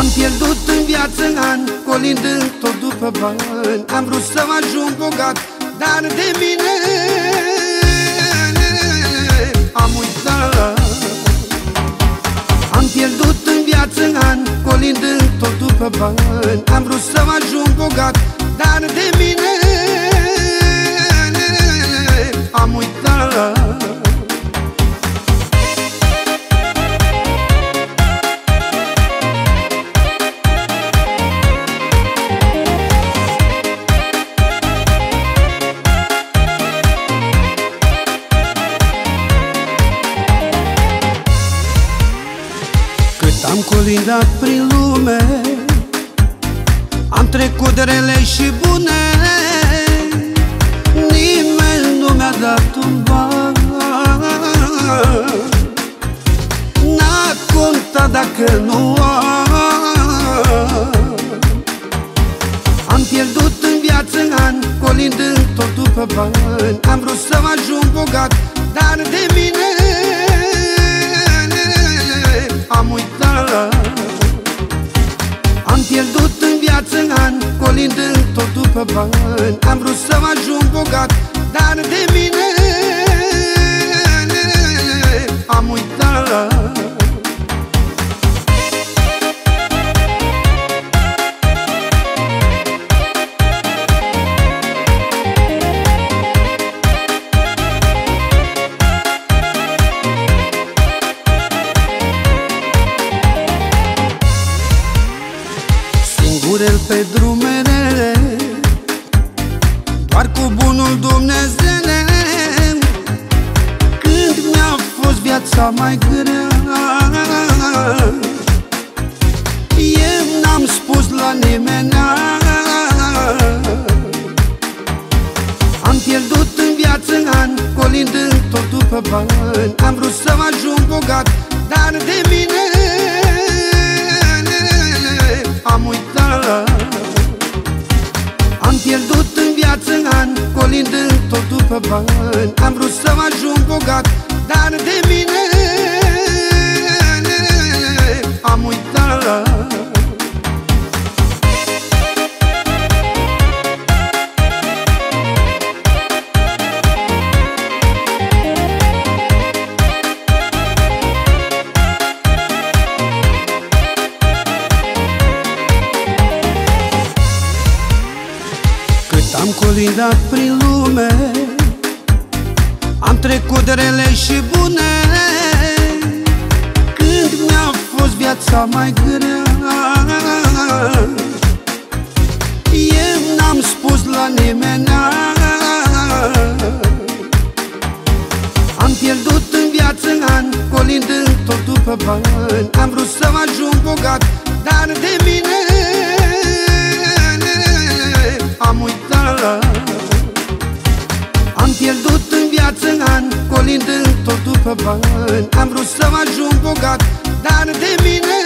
Am pierdut în viață ani, colindând tot după bani. Am vrut să mă ajung bogat, dar de mine am uitat. Am pierdut în viață ani, colindând tot după bani. Am vrut să mă ajung bogat, dar de mine Am colindat prin lume. Am trecut de rele și bune. Nimeni nu mi-a dat un ban. N-a contat dacă nu am. Am pierdut în viață ani Colindând tot după bani. Am vrut să mă ajung bogat Dar de mine tot după bani. Am vrut să mă ajung bogat Dar de mine am uitat. Urel Dumnezeu Când mi-a fost viața mai grea. Eu n-am spus la nimeni Am pierdut în viață ani Colindând tot după bani. Am vrut să mă ajung bogat Dar de mine tot după bani. Am vrut să mă ajung bogat Dar de mine am uitat Am colindat prin lume Am trecut de rele și bune. Când mi-a fost viața mai grea? Eu n-am spus la nimeni. Am pierdut în viață ani Colindând tot după bani. Am vrut să mă ajung bogat Dar de mine Colindând tot după bani Am vrut să mă ajung bogat Dar de mine